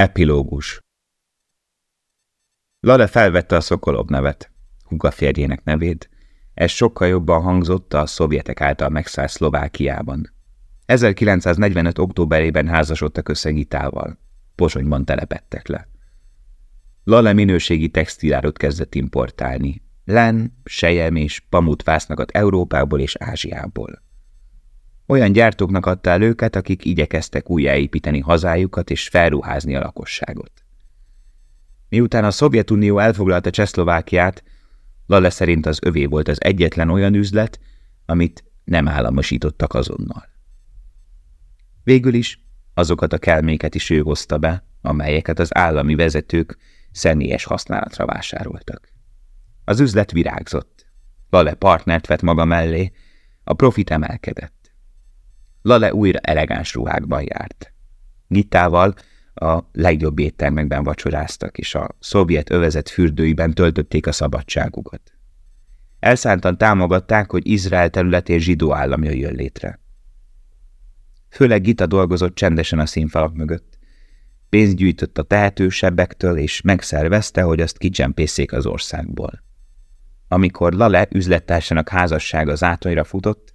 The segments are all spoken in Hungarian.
Epilógus Lale felvette a Szokolov nevet, Huga férjének nevét. Ez sokkal jobban hangzott a szovjetek által megszállt Szlovákiában. 1945. októberében házasodtak össze Gitával. Pozsonyban telepettek le. Lale minőségi textilárut kezdett importálni. Len, sejem és pamut vásznakat Európából és Ázsiából. Olyan gyártóknak adta el őket, akik igyekeztek újjáépíteni hazájukat és felruházni a lakosságot. Miután a Szovjetunió elfoglalta Csehszlovákiát, Lale szerint az övé volt az egyetlen olyan üzlet, amit nem államosítottak azonnal. Végül is azokat a kelméket is ő hozta be, amelyeket az állami vezetők személyes használatra vásároltak. Az üzlet virágzott. Lale partnert vett maga mellé, a profit emelkedett. Lale újra elegáns ruhákban járt. Gittával a legjobb éttermekben vacsoráztak, és a szovjet övezet fürdőiben töltötték a szabadságukat. Elszántan támogatták, hogy Izrael területén zsidó állam jöjjön létre. Főleg Gita dolgozott csendesen a színfalak mögött. Pénzt gyűjtött a tehetősebbektől, és megszervezte, hogy azt kicsempészék az országból. Amikor Lale üzlettársának házassága zátonyra futott,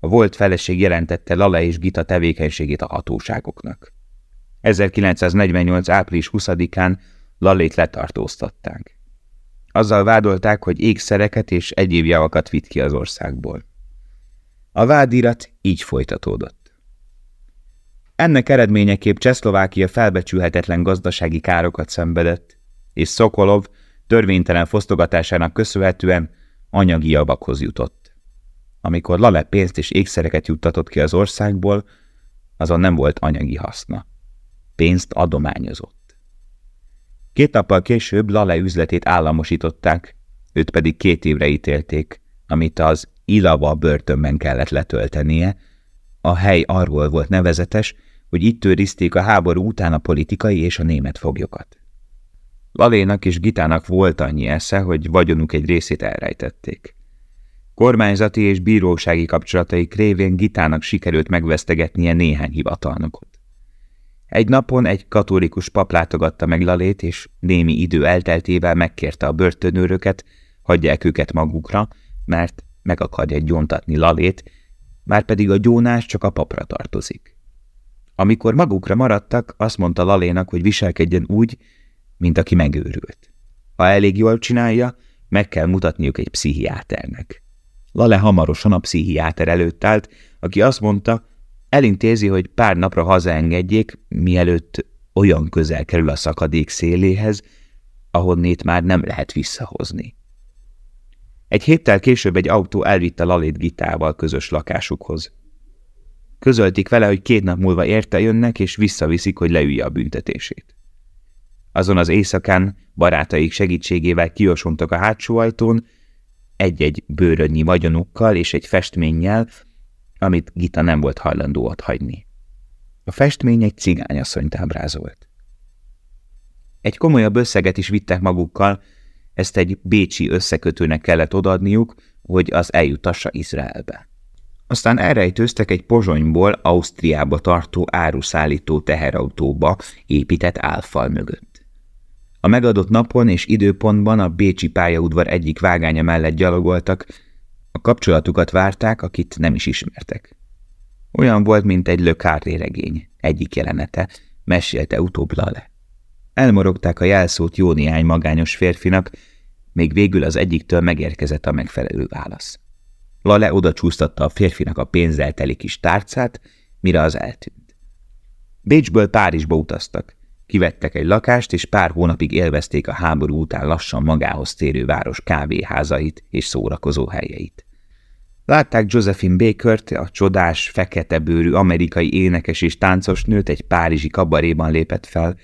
a volt feleség jelentette Lale és Gita tevékenységét a hatóságoknak. 1948. április 20-án Lalét letartóztatták. Azzal vádolták, hogy ékszereket és egyéb javakat vitt ki az országból. A vádirat így folytatódott. Ennek eredményeképp Csehszlovákia felbecsülhetetlen gazdasági károkat szenvedett, és Szokolov törvénytelen fosztogatásának köszönhetően anyagi javakhoz jutott. Amikor Lale pénzt és ékszereket juttatott ki az országból, azon nem volt anyagi haszna pénzt adományozott. Két nappal később Lale üzletét államosították, őt pedig két évre ítélték, amit az Ilava börtönben kellett letöltenie. A hely arról volt nevezetes, hogy itt őrizték a háború után a politikai és a német foglyokat. Lalénak és Gitának volt annyi esze, hogy vagyonuk egy részét elrejtették. Kormányzati és bírósági kapcsolatai révén Gitának sikerült megvesztegetnie néhány hivatalnokot. Egy napon egy katolikus pap látogatta meg Lalét, és némi idő elteltével megkérte a börtönőröket, hagyják őket magukra, mert meg akarja gyóntatni Lalét, már pedig a gyónás csak a papra tartozik. Amikor magukra maradtak, azt mondta Lalénak, hogy viselkedjen úgy, mint aki megőrült. Ha elég jól csinálja, meg kell mutatniuk egy pszichiáternek. Lale hamarosan a pszichiáter előtt állt, aki azt mondta, Elintézi, hogy pár napra hazaengedjék, mielőtt olyan közel kerül a szakadék széléhez, ahonnét már nem lehet visszahozni. Egy héttel később egy autó elvitte Lalét Gitával közös lakásukhoz. Közöltik vele, hogy két nap múlva érte jönnek, és visszaviszik, hogy leülje a büntetését. Azon az éjszakán barátaik segítségével kiosontak a hátsó ajtón, egy-egy bőrödnyi vagyonukkal és egy festménnyel, amit Gita nem volt hajlandó hagyni. A festmény egy cigányasszonyt ábrázolt. Egy komolyabb összeget is vittek magukkal, ezt egy bécsi összekötőnek kellett odadniuk, hogy az eljutassa Izraelbe. Aztán elrejtőztek egy pozsonyból Ausztriába tartó áruszállító teherautóba épített álfal mögött. A megadott napon és időpontban a Bécsi pályaudvar egyik vágánya mellett gyalogoltak, a kapcsolatukat várták, akit nem is ismertek. Olyan volt, mint egy lökárré regény, egyik jelenete, mesélte utóbb Lale. Elmorogták a jelszót jó néhány magányos férfinak, még végül az egyiktől megérkezett a megfelelő válasz. Lale oda csúsztatta a férfinak a pénzzel teli kis tárcát, mire az eltűnt. Bécsből Párizsba utaztak. Kivettek egy lakást, és pár hónapig élvezték a háború után lassan magához térő város kávéházait és szórakozó helyeit. Látták Josephine Bakert, a csodás, fekete bőrű amerikai énekes és táncos nőt egy párizsi kabaréban lépett fel.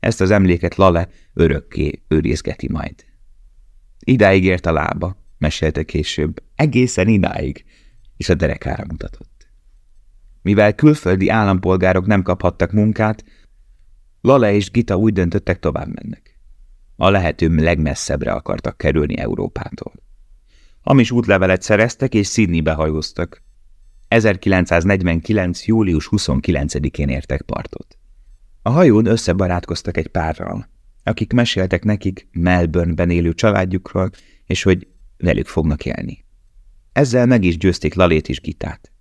Ezt az emléket Lale örökké őrizgeti majd. Idáig ért a lába, mesélte később, egészen idáig, és a derekára mutatott. Mivel külföldi állampolgárok nem kaphattak munkát, Lale és Gita úgy döntöttek tovább mennek. A lehető legmesszebbre akartak kerülni Európától. Hamis útlevelet szereztek és Sydneybe hajóztak. 1949. július 29-én értek partot. A hajón összebarátkoztak egy párral, akik meséltek nekik Melbourneben élő családjukról, és hogy velük fognak élni. Ezzel meg is győzték Lalét és Gitát.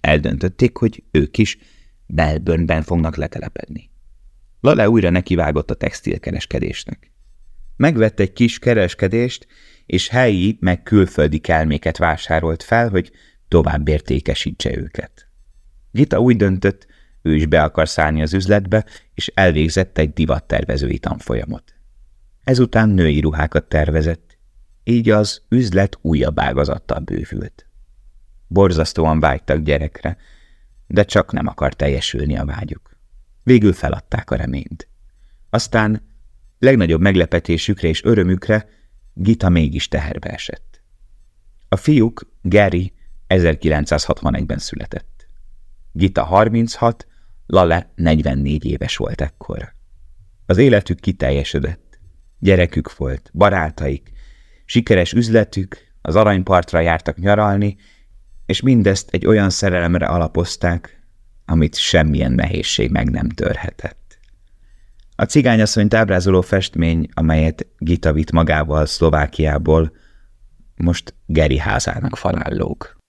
Eldöntötték, hogy ők is Melbourneben fognak letelepedni. Lale újra nekivágott a textilkereskedésnek. Megvett egy kis kereskedést, és helyi meg külföldi kelméket vásárolt fel, hogy tovább értékesítse őket. Gita úgy döntött, ő is be akar szállni az üzletbe, és elvégzett egy divattervezői tanfolyamot. Ezután női ruhákat tervezett, így az üzlet újabb ágazattal bővült. Borzasztóan vágytak gyerekre, de csak nem akar teljesülni a vágyuk. Végül feladták a reményt. Aztán legnagyobb meglepetésükre és örömükre Gita mégis teherbe esett. A fiúk, Gary, 1961-ben született. Gita 36, Lale 44 éves volt ekkor. Az életük kiteljesedett. Gyerekük volt, barátaik, sikeres üzletük, az aranypartra jártak nyaralni, és mindezt egy olyan szerelemre alapozták, amit semmilyen nehézség meg nem törhetett. A cigányasszonyt ábrázoló festmény, amelyet Gita vitt magával Szlovákiából, most Geri házának falán lóg.